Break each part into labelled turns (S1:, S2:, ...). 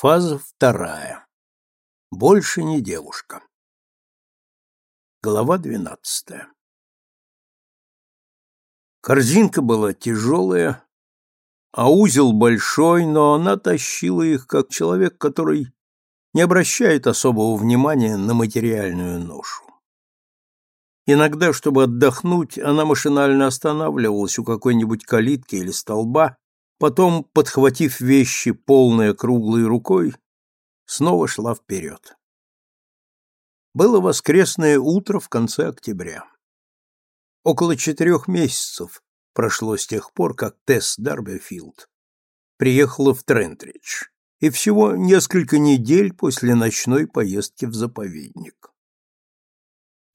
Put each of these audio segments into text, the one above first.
S1: Фаза вторая. Больше не девушка. Глава двенадцатая. Корзинка была тяжелая, а узел большой, но она тащила их, как человек, который не обращает особого внимания на материальную ношу. Иногда, чтобы отдохнуть, она машинально останавливалась у какой-нибудь калитки или столба, потом, подхватив вещи полной круглой рукой, снова шла вперед. Было воскресное утро в конце октября. Около четырех месяцев прошло с тех пор, как Тесс Дарбифилд приехала в Трентридж, и всего несколько недель после ночной поездки в заповедник.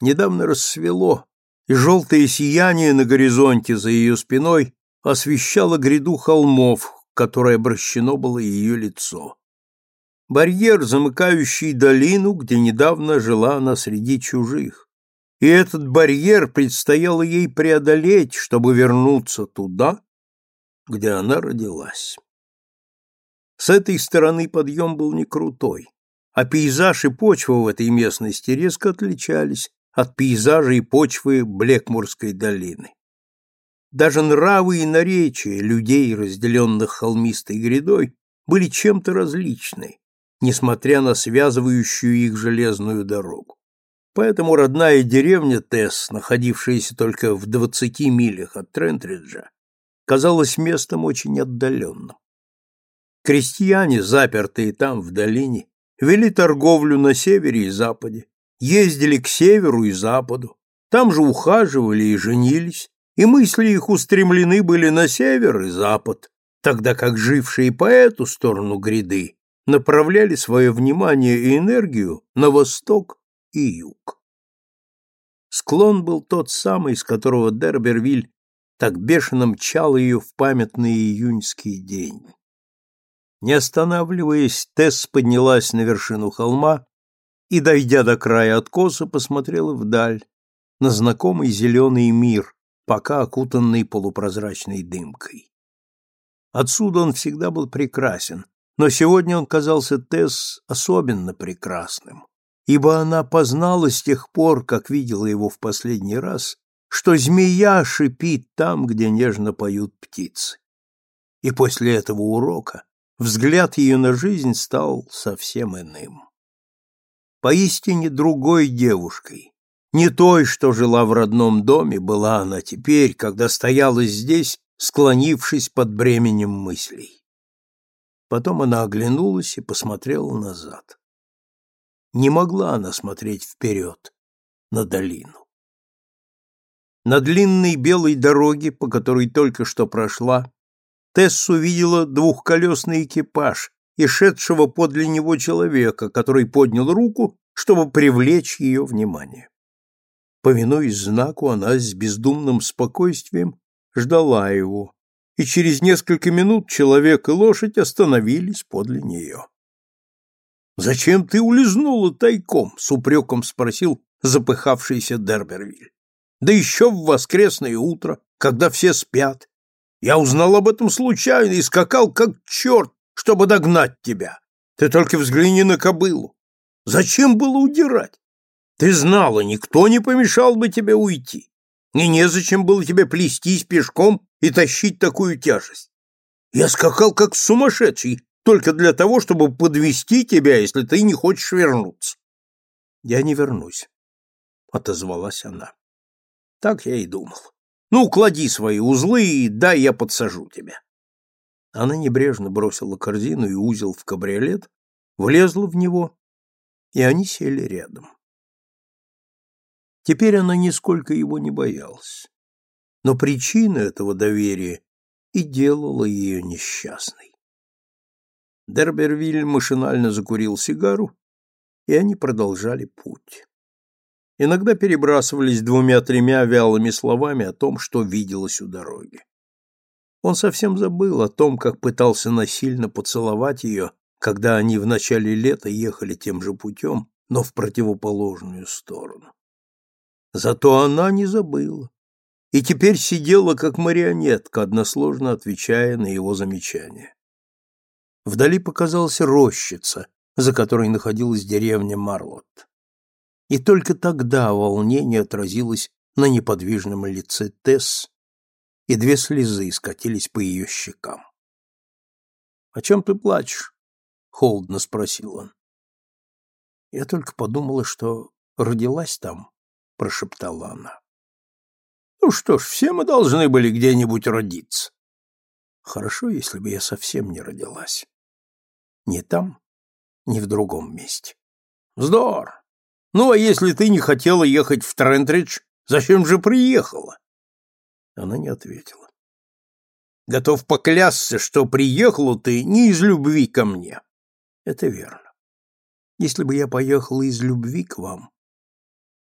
S1: Недавно рассвело, и желтое сияние на горизонте за ее спиной освещало гряду холмов, которой обращено было ее лицо. Барьер, замыкающий долину, где недавно жила она среди чужих. И этот барьер предстояло ей преодолеть, чтобы вернуться туда, где она родилась. С этой стороны подъем был не крутой, а пейзаж и почва в этой местности резко отличались от пейзажа и почвы Блекмурской долины. Даже нравы и наречия людей, разделенных холмистой грядой, были чем-то различны, несмотря на связывающую их железную дорогу. Поэтому родная деревня Тесс, находившаяся только в двадцати милях от Трентриджа, казалась местом очень отдаленным. Крестьяне, запертые там, в долине, вели торговлю на севере и западе, ездили к северу и западу, там же ухаживали и женились, и мысли их устремлены были на север и запад, тогда как жившие по эту сторону гряды направляли свое внимание и энергию на восток и юг. Склон был тот самый, с которого Дербервиль так бешено мчал ее в памятный июньский день. Не останавливаясь, Тесс поднялась на вершину холма и, дойдя до края откоса, посмотрела вдаль, на знакомый зеленый мир, пока окутанный полупрозрачной дымкой. Отсюда он всегда был прекрасен, но сегодня он казался Тесс особенно прекрасным, ибо она познала с тех пор, как видела его в последний раз, что змея шипит там, где нежно поют птицы. И после этого урока взгляд ее на жизнь стал совсем иным поистине другой девушкой. Не той, что жила в родном доме, была она теперь, когда стояла здесь, склонившись под бременем мыслей. Потом она оглянулась и посмотрела назад. Не могла она смотреть вперед, на долину. На длинной белой дороге, по которой только что прошла, Тесс увидела двухколесный экипаж, и шедшего подле него человека, который поднял руку, чтобы привлечь ее внимание. Повинуясь знаку, она с бездумным спокойствием ждала его, и через несколько минут человек и лошадь остановились подле нее. «Зачем ты улизнула тайком?» — с упреком спросил запыхавшийся Дербервиль. «Да еще в воскресное утро, когда все спят. Я узнал об этом случайно и скакал как черт, чтобы догнать тебя. Ты только взгляни на кобылу. Зачем было удирать? Ты знала, никто не помешал бы тебе уйти. И незачем было тебе плестись пешком и тащить такую тяжесть. Я скакал как сумасшедший, только для того, чтобы подвести тебя, если ты не хочешь вернуться. Я не вернусь, отозвалась она. Так я и думал. Ну, клади свои узлы и дай я подсажу тебя. Она небрежно бросила корзину и узел в кабриолет, влезла в него, и они сели рядом. Теперь она нисколько его не боялась, но причина этого доверия и делала ее несчастной. Дербервиль машинально закурил сигару, и они продолжали путь. Иногда перебрасывались двумя-тремя вялыми словами о том, что виделось у дороги. Он совсем забыл о том, как пытался насильно поцеловать ее, когда они в начале лета ехали тем же путем, но в противоположную сторону. Зато она не забыла и теперь сидела как марионетка, односложно отвечая на его замечания. Вдали показалась рощица, за которой находилась деревня Марлот. И только тогда волнение отразилось на неподвижном лице Тесс, и две слезы скатились по ее щекам. — О чем ты плачешь? — холодно спросил он. — Я только подумала, что родилась там, — прошептала она. — Ну что ж, все мы должны были где-нибудь родиться. Хорошо, если бы я совсем не родилась. Ни там, ни в другом месте. Вздор! Ну, а если ты не хотела ехать в Трентридж, зачем же приехала? Она не ответила. Готов поклясться, что приехала ты не из любви ко мне. Это верно. Если бы я поехала из любви к вам,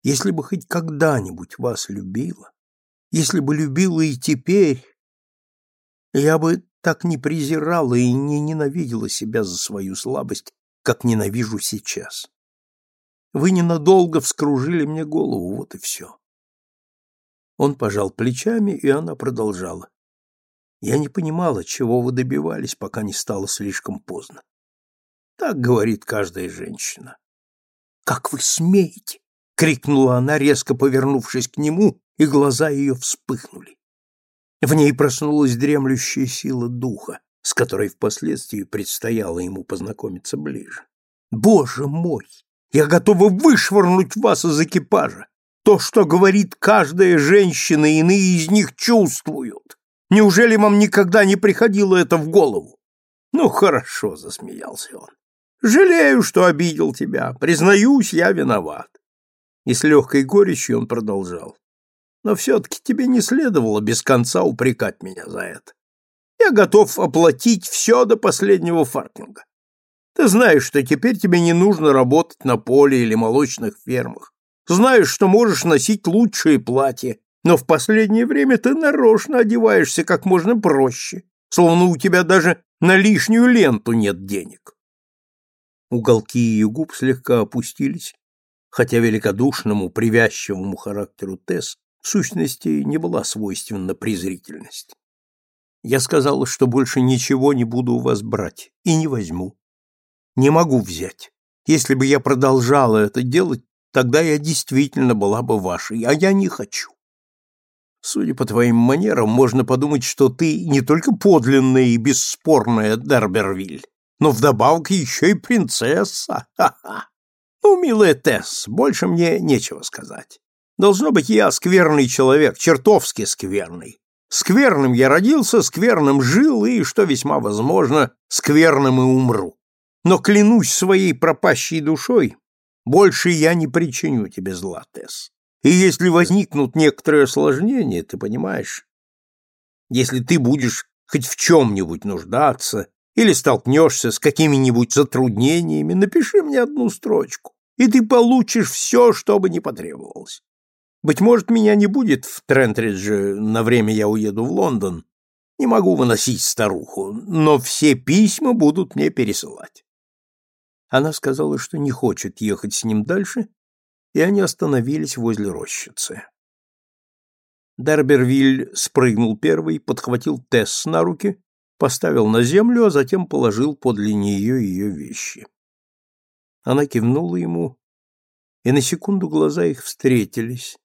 S1: если бы хоть когда-нибудь вас любила, если бы любила и теперь, я бы так не презирала и не ненавидела себя за свою слабость, как ненавижу сейчас. Вы ненадолго вскружили мне голову, вот и все. Он пожал плечами, и она продолжала. Я не понимала, чего вы добивались, пока не стало слишком поздно. Так говорит каждая женщина. «Как вы смеете?» — крикнула она, резко повернувшись к нему, и глаза ее вспыхнули. В ней проснулась дремлющая сила духа, с которой впоследствии предстояло ему познакомиться ближе. «Боже мой! Я готова вышвырнуть вас из экипажа! То, что говорит каждая женщина, иные из них чувствуют! Неужели вам никогда не приходило это в голову?» «Ну, хорошо», — засмеялся он. «Жалею, что обидел тебя. Признаюсь, я виноват». И с легкой горечью он продолжал. Но все-таки тебе не следовало без конца упрекать меня за это. Я готов оплатить все до последнего фартинга. Ты знаешь, что теперь тебе не нужно работать на поле или молочных фермах. Знаешь, что можешь носить лучшие платья, но в последнее время ты нарочно одеваешься как можно проще, словно у тебя даже на лишнюю ленту нет денег. Уголки ее губ слегка опустились, хотя великодушному, привязчивому характеру Тесс в сущности не была свойственна презрительность. Я сказала, что больше ничего не буду у вас брать и не возьму. Не могу взять. Если бы я продолжала это делать, тогда я действительно была бы вашей, а я не хочу. Судя по твоим манерам, можно подумать, что ты не только подлинная и бесспорная Дарбервиль, но вдобавок еще и принцесса. Ха-ха. Ну, милая Тесс, больше мне нечего сказать. Должно быть, я скверный человек, чертовски скверный. Скверным я родился, скверным жил и, что весьма возможно, скверным и умру. Но клянусь своей пропащей душой, больше я не причиню тебе зла, Тесс. И если возникнут некоторые осложнения, ты понимаешь, если ты будешь хоть в чем-нибудь нуждаться или столкнешься с какими-нибудь затруднениями, напиши мне одну строчку, и ты получишь все, что бы ни потребовалось. Быть может, меня не будет в Трентридже, на время я уеду в Лондон. Не могу выносить старуху, но все письма будут мне пересылать. Она сказала, что не хочет ехать с ним дальше, и они остановились возле рощицы. Дарбервиль спрыгнул первый, подхватил Тесс на руки, поставил на землю, а затем положил подле нее ее вещи. Она кивнула ему, и на секунду глаза их встретились,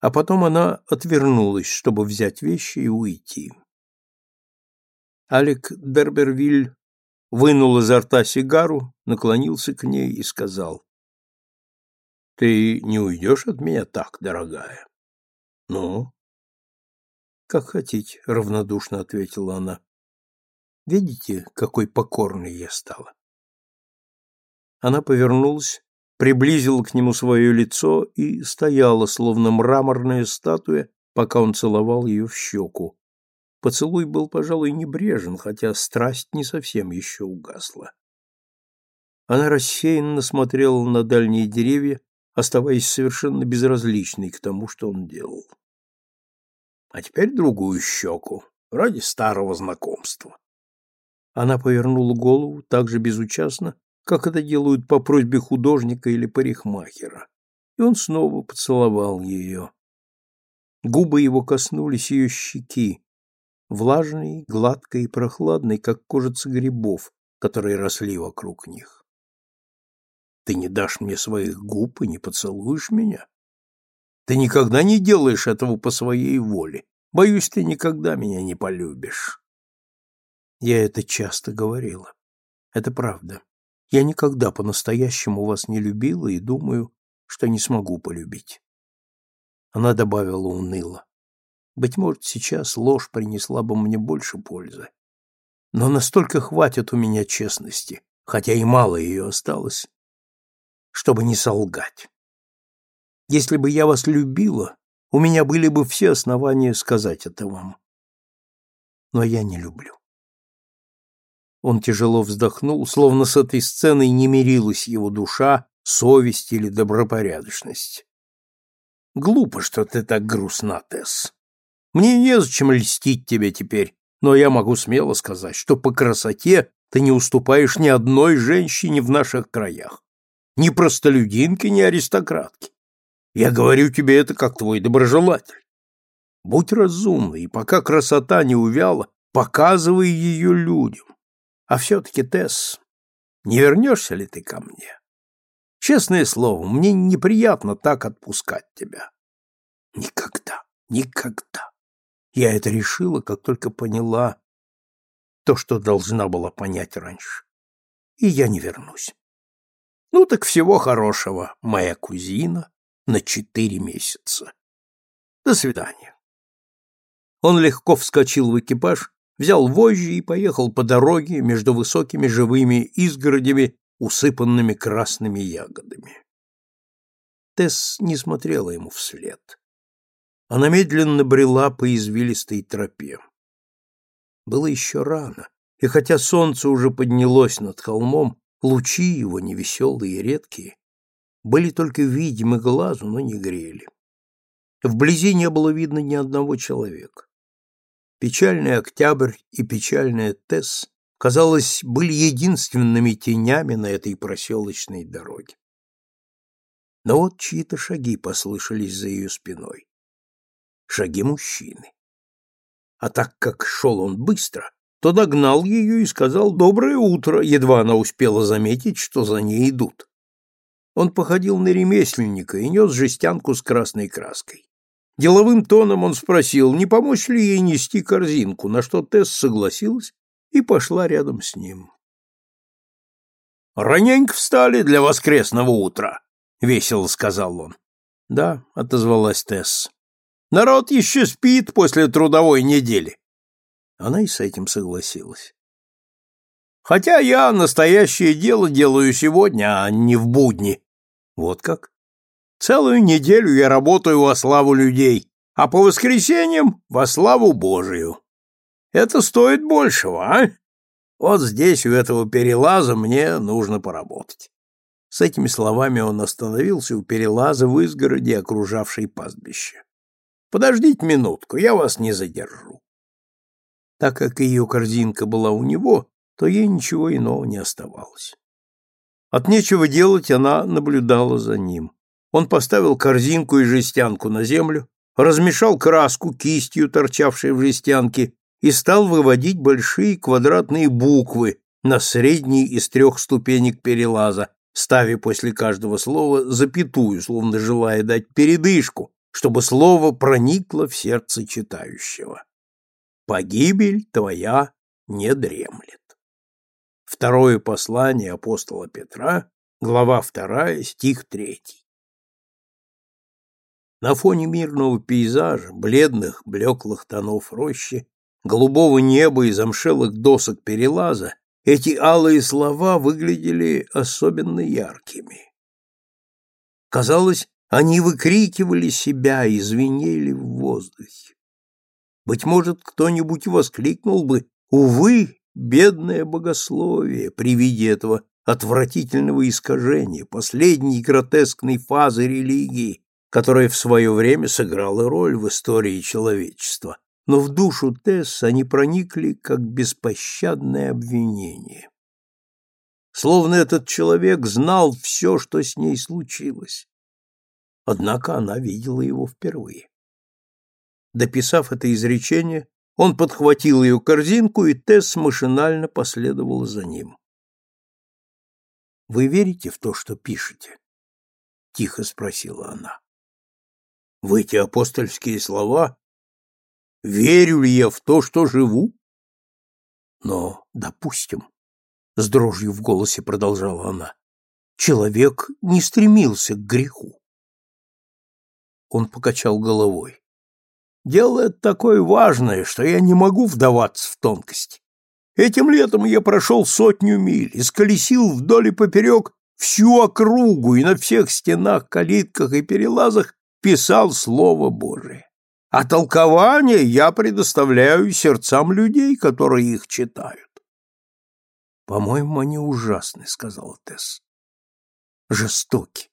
S1: а потом она отвернулась, чтобы взять вещи и уйти. Алек Дербервиль вынул изо рта сигару, наклонился к ней и сказал, «Ты не уйдешь от меня так, дорогая?» «Ну?» «Как хотите», — равнодушно ответила она. «Видите, какой покорной я стала?» Она повернулась приблизила к нему свое лицо и стояла, словно мраморная статуя, пока он целовал ее в щеку. Поцелуй был, пожалуй, небрежен, хотя страсть не совсем еще угасла. Она рассеянно смотрела на дальние деревья, оставаясь совершенно безразличной к тому, что он делал. А теперь другую щеку, ради старого знакомства. Она повернула голову так же безучастно, как это делают по просьбе художника или парикмахера. И он снова поцеловал ее. Губы его коснулись ее щеки, влажной, гладкой и прохладной, как кожица грибов, которые росли вокруг них. Ты не дашь мне своих губ и не поцелуешь меня? Ты никогда не делаешь этого по своей воле. Боюсь, ты никогда меня не полюбишь. Я это часто говорила. Это правда. Я никогда по-настоящему вас не любила и думаю, что не смогу полюбить. Она добавила уныло. Быть может, сейчас ложь принесла бы мне больше пользы. Но настолько хватит у меня честности, хотя и мало ее осталось, чтобы не солгать. Если бы я вас любила, у меня были бы все основания сказать это вам. Но я не люблю. Он тяжело вздохнул, словно с этой сценой не мирилась его душа, совесть или добропорядочность. Глупо, что ты так грустна, Тесс. Мне незачем льстить тебе теперь, но я могу смело сказать, что по красоте ты не уступаешь ни одной женщине в наших краях. Ни простолюдинке, ни аристократке. Я говорю тебе это как твой доброжелатель. Будь разумный, и пока красота не увяла, показывай ее людям. А все-таки, Тесс, не вернешься ли ты ко мне? Честное слово, мне неприятно так отпускать тебя. Никогда, никогда. Я это решила, как только поняла то, что должна была понять раньше. И я не вернусь. Ну так всего хорошего, моя кузина, на четыре месяца. До свидания. Он легко вскочил в экипаж, взял вожжи и поехал по дороге между высокими живыми изгородями, усыпанными красными ягодами. Тесс не смотрела ему вслед. Она медленно брела по извилистой тропе. Было еще рано, и хотя солнце уже поднялось над холмом, лучи его, невеселые и редкие, были только видимы глазу, но не грели. Вблизи не было видно ни одного человека. Печальный октябрь и печальная Тесс, казалось, были единственными тенями на этой проселочной дороге. Но вот чьи-то шаги послышались за ее спиной. Шаги мужчины. А так как шел он быстро, то догнал ее и сказал «доброе утро», едва она успела заметить, что за ней идут. Он походил на ремесленника и нес жестянку с красной краской. Деловым тоном он спросил, не помочь ли ей нести корзинку, на что Тесс согласилась и пошла рядом с ним. «Раненько встали для воскресного утра», — весело сказал он. «Да», — отозвалась Тесс. «Народ еще спит после трудовой недели». Она и с этим согласилась. «Хотя я настоящее дело делаю сегодня, а не в будни», вот как? Целую неделю я работаю во славу людей, а по воскресеньям во славу Божию. Это стоит большего, а? Вот здесь, у этого перелаза, мне нужно поработать. С этими словами он остановился у перелаза в изгороди, окружавшей пастбище. Подождите минутку, я вас не задержу. Так как ее корзинка была у него, то ей ничего иного не оставалось. От нечего делать она наблюдала за ним. Он поставил корзинку и жестянку на землю, размешал краску кистью, торчавшей в жестянке, и стал выводить большие квадратные буквы на средней из трех ступенек перелаза, ставя после каждого слова запятую, словно желая дать передышку, чтобы слово проникло в сердце читающего. «Погибель твоя не дремлет». Второе послание апостола Петра, глава 2, стих 3. На фоне мирного пейзажа, бледных, блеклых тонов рощи, голубого неба и замшелых досок перелаза, эти алые слова выглядели особенно яркими. Казалось, они выкрикивали себя и звенели в воздухе. Быть может, кто-нибудь воскликнул бы «Увы, Бедное богословие при виде этого отвратительного искажения, последней гротескной фазы религии, которая в свое время сыграла роль в истории человечества. Но в душу Тесс они проникли как беспощадное обвинение. Словно этот человек знал все, что с ней случилось. Однако она видела его впервые. Дописав это изречение, он подхватил ее корзинку, и Тесс машинально последовала за ним. Вы верите в то, что пишете? Тихо спросила она. В эти апостольские слова? Верю ли я в то, что живу? Но, допустим, с дрожью в голосе продолжала она, человек не стремился к греху. Он покачал головой. Дело это такое важное, что я не могу вдаваться в тонкости. Этим летом я прошел сотню миль, исколесил вдоль и поперек всю округу и на всех стенах, калитках и перелазах писал Слово Божие. А толкование я предоставляю сердцам людей, которые их читают. «По-моему, они ужасны», — сказал Тесс. «Жестоки,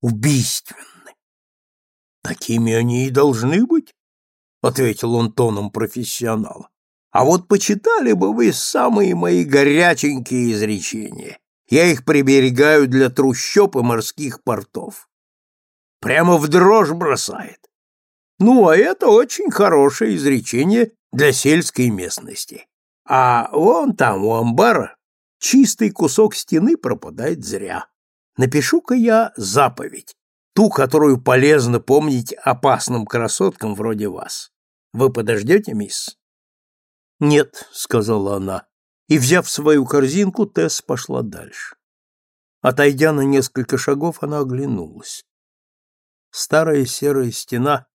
S1: убийственны». «Такими они и должны быть», — ответил он тоном профессионала. «А вот почитали бы вы самые мои горяченькие изречения. Я их приберегаю для трущоб и морских портов. Прямо в дрожь бросает. Ну, а это очень хорошее изречение для сельской местности. А вон там, у амбара, чистый кусок стены пропадает зря. Напишу-ка я заповедь, ту, которую полезно помнить опасным красоткам вроде вас. Вы подождете, мисс? Нет, сказала она, и, взяв свою корзинку, Тесс пошла дальше. Отойдя на несколько шагов, она оглянулась. Старая серая стена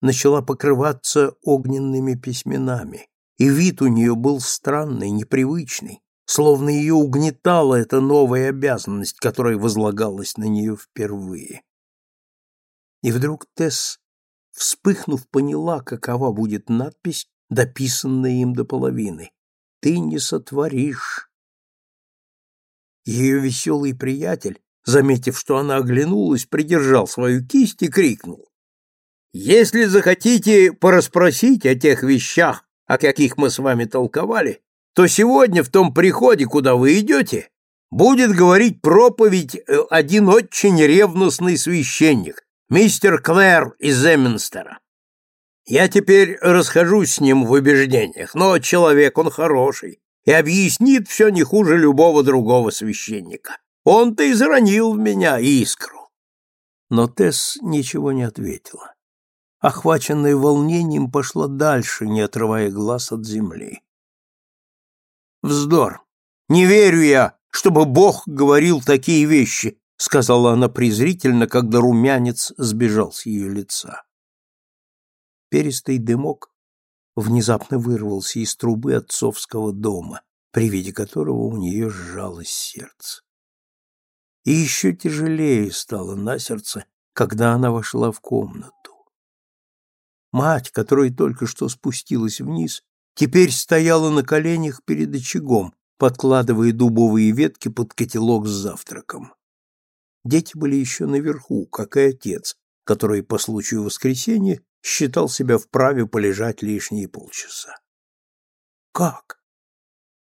S1: начала покрываться огненными письменами и вид у нее был странный, непривычный, словно ее угнетала эта новая обязанность, которая возлагалась на нее впервые. И вдруг Тесс, вспыхнув, поняла, какова будет надпись, дописанная им до половины. «Ты не сотворишь». Ее веселый приятель, заметив, что она оглянулась, придержал свою кисть и крикнул. «Если захотите порасспросить о тех вещах, о каких мы с вами толковали, то сегодня в том приходе, куда вы идете, будет говорить проповедь э, один очень ревностный священник, мистер Клэр из Эминстера. Я теперь расхожусь с ним в убеждениях, но человек он хороший и объяснит все не хуже любого другого священника. Он-то и заронил в меня искру. Но Тесс ничего не ответила охваченная волнением, пошла дальше, не отрывая глаз от земли. «Вздор! Не верю я, чтобы Бог говорил такие вещи!» — сказала она презрительно, когда румянец сбежал с ее лица. Перистый дымок внезапно вырвался из трубы отцовского дома, при виде которого у нее сжалось сердце. И еще тяжелее стало на сердце, когда она вошла в комнату. Мать, которая только что спустилась вниз, теперь стояла на коленях перед очагом, подкладывая дубовые ветки под котелок с завтраком. Дети были еще наверху, как и отец, который по случаю воскресенья считал себя вправе полежать лишние полчаса. «Как?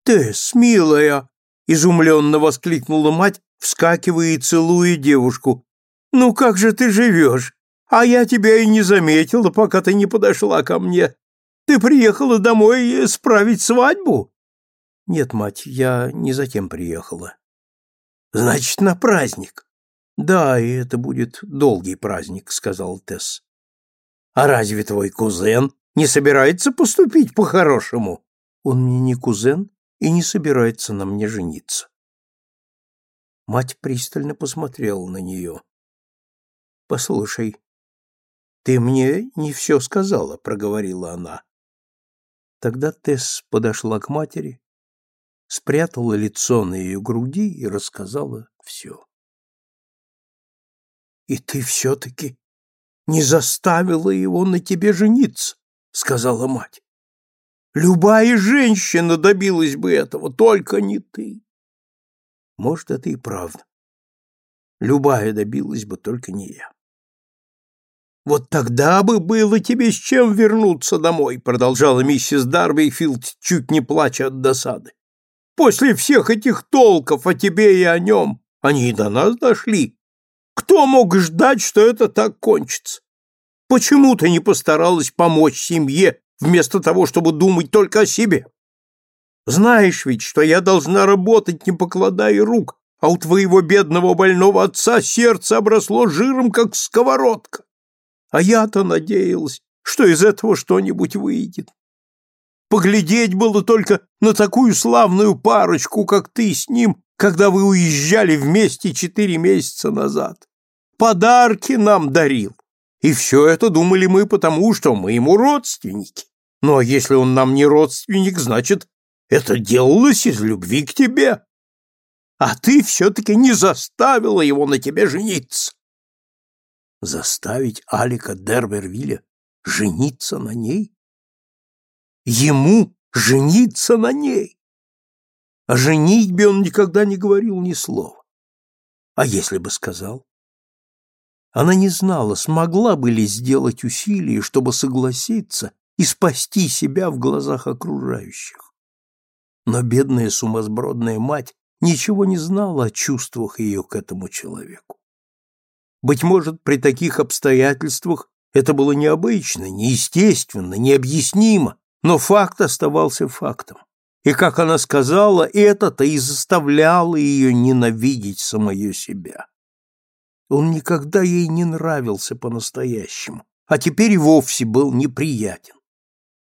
S1: Тесс, милая!» — изумленно воскликнула мать, вскакивая и целуя девушку. «Ну как же ты живешь? А я тебя и не заметила, пока ты не подошла ко мне. Ты приехала домой справить свадьбу? Нет, мать, я не затем приехала. Значит, на праздник. Да, и это будет долгий праздник, сказал Тесс. А разве твой кузен не собирается поступить по-хорошему? Он мне не кузен и не собирается на мне жениться. Мать пристально посмотрела на нее. Послушай, «Ты мне не все сказала», — проговорила она. Тогда Тесс подошла к матери, спрятала лицо на ее груди и рассказала все. «И ты все-таки не заставила его на тебе жениться», — сказала мать. «Любая женщина добилась бы этого, только не ты». Может, это и правда. Любая добилась бы, только не я. Вот тогда бы было тебе с чем вернуться домой, продолжала миссис Дарбейфилд, чуть не плача от досады. После всех этих толков о тебе и о нем они и до нас дошли. Кто мог ждать, что это так кончится? Почему ты не постаралась помочь семье вместо того, чтобы думать только о себе? Знаешь ведь, что я должна работать, не покладая рук, а у твоего бедного больного отца сердце обросло жиром, как сковородка. А я-то надеялась, что из этого что-нибудь выйдет. Поглядеть было только на такую славную парочку, как ты с ним, когда вы уезжали вместе четыре месяца назад. Подарки нам дарил. И все это думали мы потому, что мы ему родственники. Ну а если он нам не родственник, значит, это делалось из любви к тебе. А ты все-таки не заставила его на тебе жениться. Заставить Алика Дербервилля жениться на ней? Ему жениться на ней? О женитьбе он никогда не говорил ни слова. А если бы сказал? Она не знала, смогла бы ли сделать усилие, чтобы согласиться и спасти себя в глазах окружающих. Но бедная сумасбродная мать ничего не знала о чувствах ее к этому человеку. Быть может, при таких обстоятельствах это было необычно, неестественно, необъяснимо, но факт оставался фактом. И, как она сказала, это-то и заставляло ее ненавидеть самое себя. Он никогда ей не нравился по-настоящему, а теперь и вовсе был неприятен.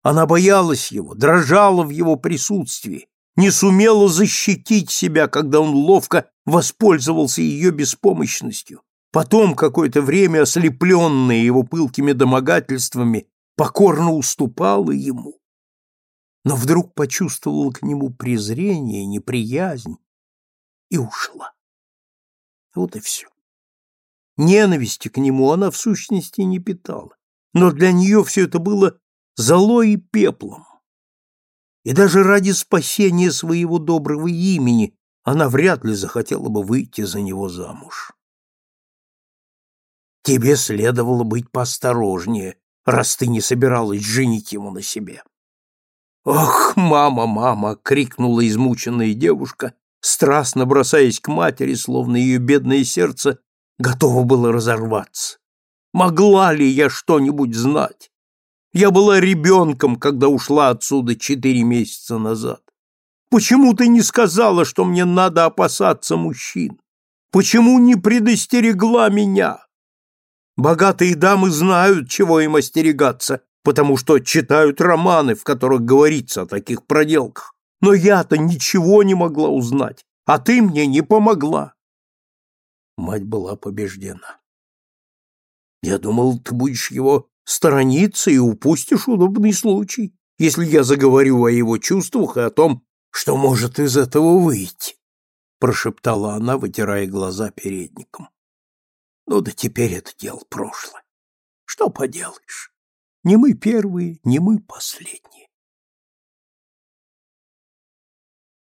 S1: Она боялась его, дрожала в его присутствии, не сумела защитить себя, когда он ловко воспользовался ее беспомощностью. Потом, какое-то время ослепленная его пылкими домогательствами, покорно уступала ему. Но вдруг почувствовала к нему презрение, неприязнь и ушла. Вот и все. Ненависти к нему она в сущности не питала, но для нее все это было золой и пеплом. И даже ради спасения своего доброго имени она вряд ли захотела бы выйти за него замуж. Тебе следовало быть поосторожнее, раз ты не собиралась женить его на себе. «Ох, мама, мама!» — крикнула измученная девушка, страстно бросаясь к матери, словно ее бедное сердце готово было разорваться. «Могла ли я что-нибудь знать? Я была ребенком, когда ушла отсюда четыре месяца назад. Почему ты не сказала, что мне надо опасаться мужчин? Почему не предостерегла меня? Богатые дамы знают, чего им остерегаться, потому что читают романы, в которых говорится о таких проделках. Но я-то ничего не могла узнать, а ты мне не помогла. Мать была побеждена. Я думал, ты будешь его сторониться и упустишь удобный случай, если я заговорю о его чувствах и о том, что может из этого выйти, прошептала она, вытирая глаза передником. Ну да теперь это дело прошлое. Что поделаешь? Не мы первые, не мы последние.